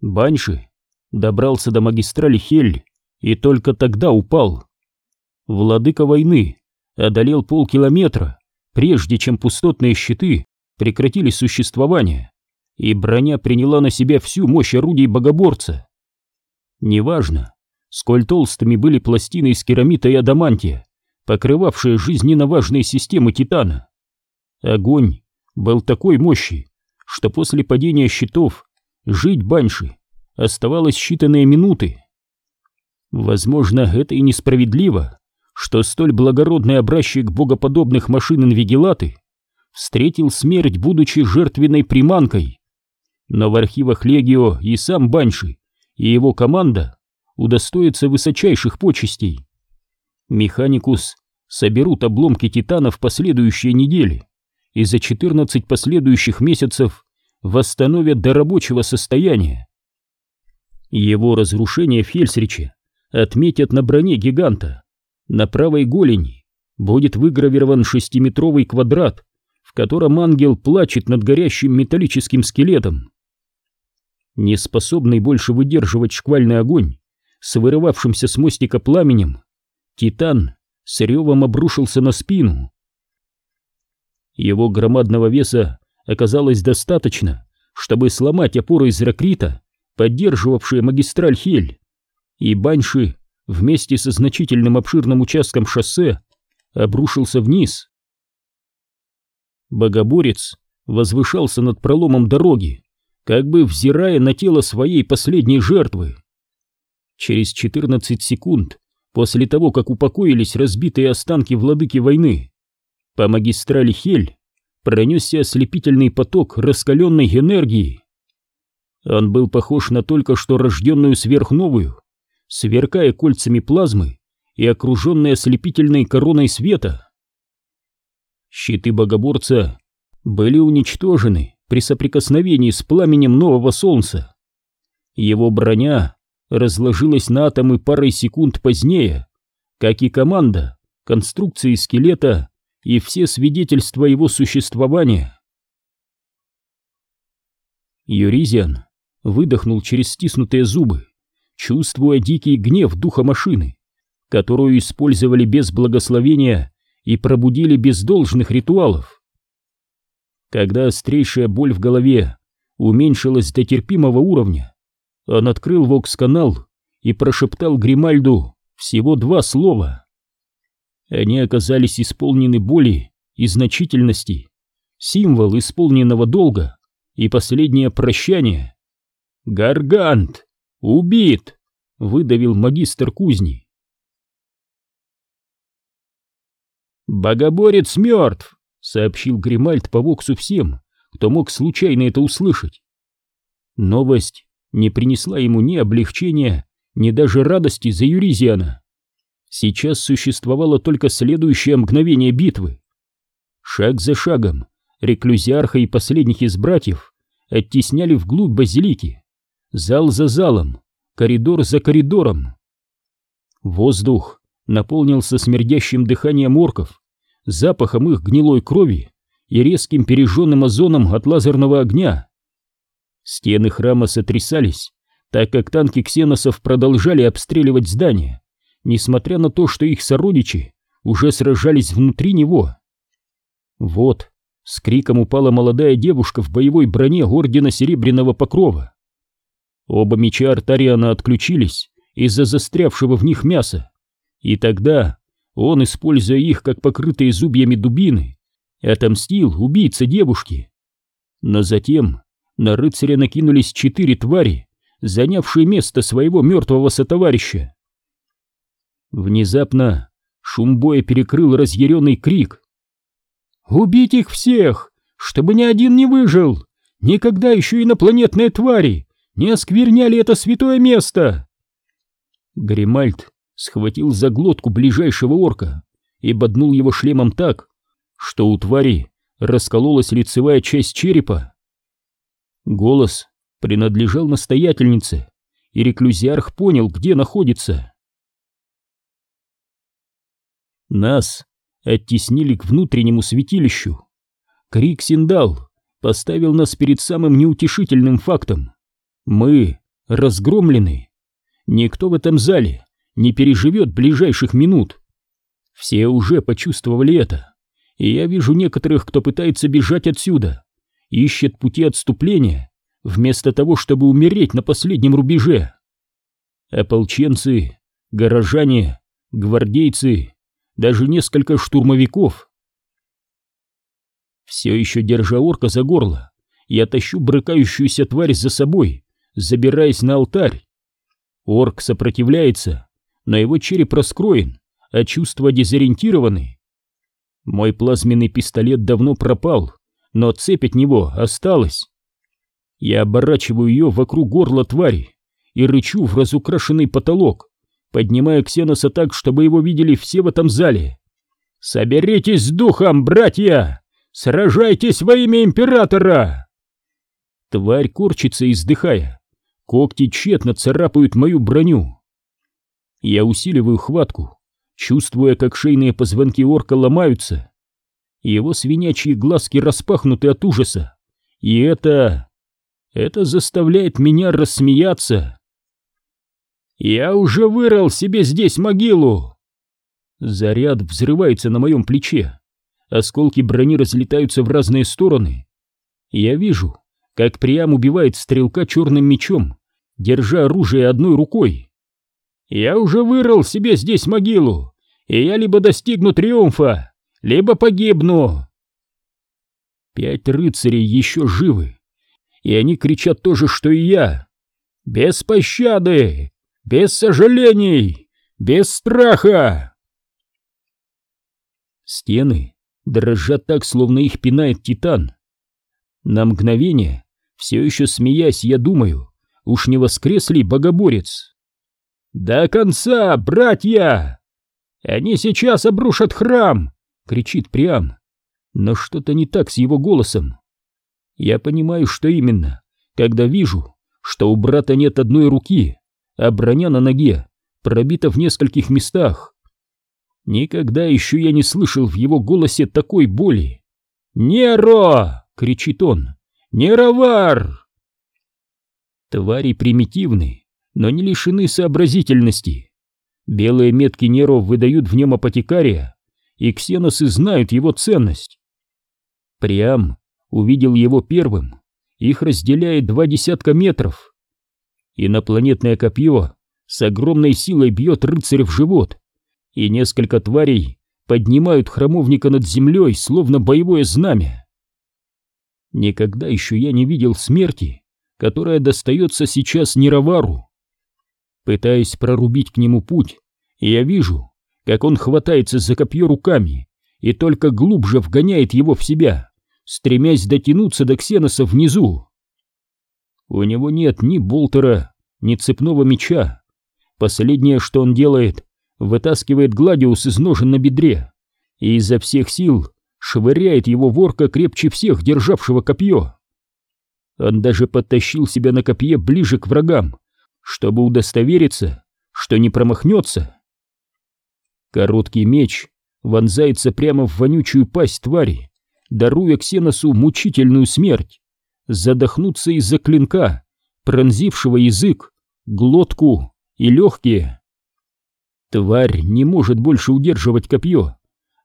Банши добрался до магистрали Хель и только тогда упал. Владыка войны одолел полкилометра, прежде чем пустотные щиты прекратили существование, и броня приняла на себя всю мощь орудий богоборца. Неважно, сколь толстыми были пластины из керамита и адамантия, покрывавшие жизненно важные системы Титана. Огонь был такой мощи, что после падения щитов жить Банши оставалось считанные минуты. Возможно, это и несправедливо, что столь благородный образчик богоподобных машин инвигилаты встретил смерть, будучи жертвенной приманкой. Но в архивах Легио и сам Банши, и его команда удостоятся высочайших почестей. Механикус соберут обломки Титана в последующие недели и за 14 последующих месяцев восстановят до рабочего состояния. Его разрушение в Хельсриче отметят на броне гиганта. На правой голени будет выгравирован шестиметровый квадрат, в котором ангел плачет над горящим металлическим скелетом. Неспособный больше выдерживать шквальный огонь, с вырывавшимся с мостика пламенем, Титан с ревом обрушился на спину. Его громадного веса оказалось достаточно, чтобы сломать опоры из ракрита, поддерживавшие магистраль Хель, и Банши вместе со значительным обширным участком шоссе обрушился вниз. Богоборец возвышался над проломом дороги, как бы взирая на тело своей последней жертвы. Через 14 секунд после того, как упокоились разбитые останки владыки войны, по магистрали Хель пронесся ослепительный поток раскаленной энергии. Он был похож на только что рожденную сверхновую, сверкая кольцами плазмы и окруженной ослепительной короной света. Щиты богоборца были уничтожены при соприкосновении с пламенем нового солнца. Его броня разложилась на атомы парой секунд позднее, как и команда, конструкции скелета и все свидетельства его существования. Юризиан выдохнул через стиснутые зубы, чувствуя дикий гнев духа машины, которую использовали без благословения и пробудили без должных ритуалов. Когда острейшая боль в голове уменьшилась до терпимого уровня, он открыл вокс-канал и прошептал Гримальду всего два слова. Они оказались исполнены боли и значительности, символ исполненного долга и последнее прощание. «Гаргант! Убит!» — выдавил магистр кузни. «Богоборец мертв!» — сообщил Гримальд по Воксу всем, кто мог случайно это услышать. Новость не принесла ему ни облегчения, ни даже радости за Юризиана. Сейчас существовало только следующее мгновение битвы. Шаг за шагом реклюзиарха и последних из братьев оттесняли вглубь базилики, зал за залом, коридор за коридором. Воздух наполнился смердящим дыханием орков, запахом их гнилой крови и резким пережженным озоном от лазерного огня. Стены храма сотрясались, так как танки ксеносов продолжали обстреливать здание, несмотря на то, что их сородичи уже сражались внутри него. Вот, с криком упала молодая девушка в боевой броне Ордена Серебряного Покрова. Оба меча Артариана отключились из-за застрявшего в них мяса, и тогда он, используя их как покрытые зубьями дубины, отомстил убийце девушки. Но затем на рыцаря накинулись четыре твари, занявшие место своего мертвого сотоварища. Внезапно шум боя перекрыл разъяренный крик. «Убить их всех, чтобы ни один не выжил! Никогда еще инопланетные твари не оскверняли это святое место!» Гримальд схватил за глотку ближайшего орка и боднул его шлемом так, что у твари раскололась лицевая часть черепа. Голос принадлежал настоятельнице, и реклюзиарх понял, где находится. Нас оттеснили к внутреннему святилищу. Крик Синдал поставил нас перед самым неутешительным фактом. Мы разгромлены. Никто в этом зале не переживет ближайших минут. Все уже почувствовали это, и я вижу некоторых, кто пытается бежать отсюда, ищет пути отступления, вместо того, чтобы умереть на последнем рубеже. Ополченцы, горожане, гвардейцы, даже несколько штурмовиков. Все еще держа орка за горло, я тащу брыкающуюся тварь за собой, забираясь на алтарь. Орк сопротивляется, но его череп раскроен, а чувства дезориентированы. Мой плазменный пистолет давно пропал, но цепь от него осталась. Я оборачиваю ее вокруг горла твари и рычу в разукрашенный потолок, поднимая Ксеноса так, чтобы его видели все в этом зале. «Соберитесь с духом, братья! Сражайтесь во имя Императора!» Тварь корчится, издыхая. Когти тщетно царапают мою броню. Я усиливаю хватку, чувствуя, как шейные позвонки орка ломаются. Его свинячьи глазки распахнуты от ужаса. И это... это заставляет меня рассмеяться. «Я уже вырыл себе здесь могилу!» Заряд взрывается на моем плече. Осколки брони разлетаются в разные стороны. Я вижу, как Приам убивает стрелка черным мечом, держа оружие одной рукой. «Я уже вырыл себе здесь могилу, и я либо достигну триумфа, либо погибну!» Пять рыцарей еще живы, и они кричат то же, что и я. «Без пощады! без сожалений, без страха. Стены дрожат так, словно их пинает титан. На мгновение, все еще смеясь, я думаю, уж не воскрес ли богоборец? «До конца, братья! Они сейчас обрушат храм!» — кричит Приам. Но что-то не так с его голосом. Я понимаю, что именно, когда вижу, что у брата нет одной руки, а броня на ноге пробита в нескольких местах. Никогда еще я не слышал в его голосе такой боли. «Неро!» — кричит он. «Неровар!» Твари примитивны, но не лишены сообразительности. Белые метки Неро выдают в нем апотекария, и ксеносы знают его ценность. Приам увидел его первым, их разделяет два десятка метров. Инопланетное копье с огромной силой бьет рыцаря в живот, и несколько тварей поднимают храмовника над землей, словно боевое знамя. Никогда еще я не видел смерти, которая достается сейчас Нировару. Пытаясь прорубить к нему путь, я вижу, как он хватается за копье руками и только глубже вгоняет его в себя, стремясь дотянуться до Ксеноса внизу. У него нет ни болтера, ни цепного меча. Последнее, что он делает, вытаскивает Гладиус из ножен на бедре и изо всех сил швыряет его ворка крепче всех, державшего копье. Он даже подтащил себя на копье ближе к врагам, чтобы удостовериться, что не промахнется. Короткий меч вонзается прямо в вонючую пасть твари, даруя Ксеносу мучительную смерть задохнуться из-за клинка, пронзившего язык, глотку и легкие. Тварь не может больше удерживать копье,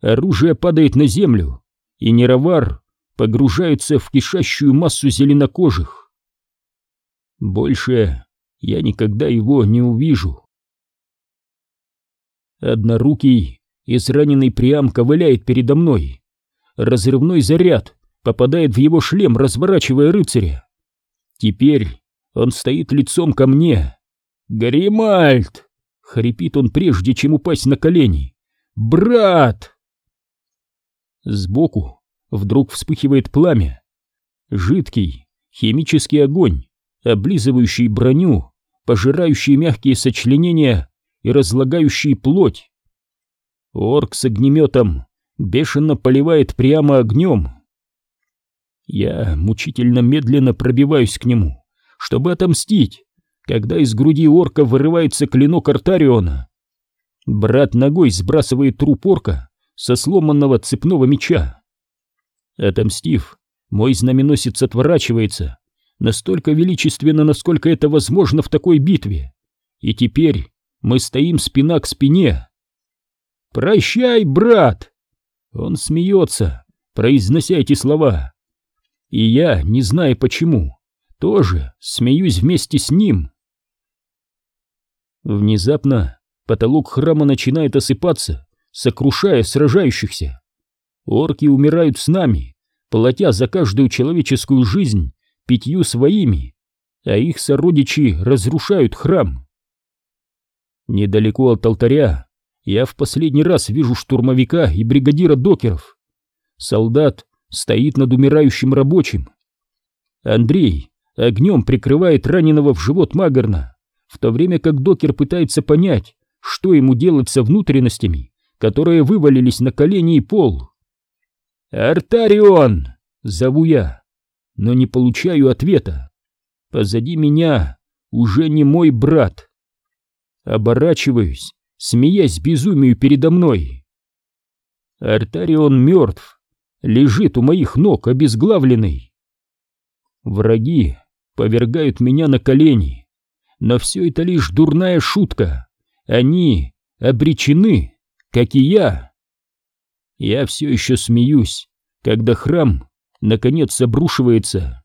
оружие падает на землю, и Неровар погружается в кишащую массу зеленокожих. Больше я никогда его не увижу. Однорукий, израненный Приам ковыляет передо мной. Разрывной заряд попадает в его шлем, разворачивая рыцаря. Теперь он стоит лицом ко мне. «Гримальд!» — хрипит он прежде, чем упасть на колени. «Брат!» Сбоку вдруг вспыхивает пламя. Жидкий химический огонь, облизывающий броню, пожирающий мягкие сочленения и разлагающий плоть. Орк с огнеметом бешено поливает прямо огнем. Я мучительно медленно пробиваюсь к нему, чтобы отомстить, когда из груди орка вырывается клинок Артариона. Брат ногой сбрасывает труп орка со сломанного цепного меча. Отомстив, мой знаменосец отворачивается, настолько величественно, насколько это возможно в такой битве. И теперь мы стоим спина к спине. «Прощай, брат!» Он смеется, произнося эти слова. И я, не зная почему, тоже смеюсь вместе с ним. Внезапно потолок храма начинает осыпаться, сокрушая сражающихся. Орки умирают с нами, платя за каждую человеческую жизнь пятью своими, а их сородичи разрушают храм. Недалеко от алтаря я в последний раз вижу штурмовика и бригадира докеров. Солдат стоит над умирающим рабочим. Андрей огнем прикрывает раненого в живот Магарна, в то время как докер пытается понять, что ему делать со внутренностями, которые вывалились на колени и пол. «Артарион!» — зову я, но не получаю ответа. Позади меня уже не мой брат. Оборачиваюсь, смеясь безумию передо мной. Артарион мертв, лежит у моих ног обезглавленный. Враги повергают меня на колени, но все это лишь дурная шутка. Они обречены, как и я. Я все еще смеюсь, когда храм наконец обрушивается.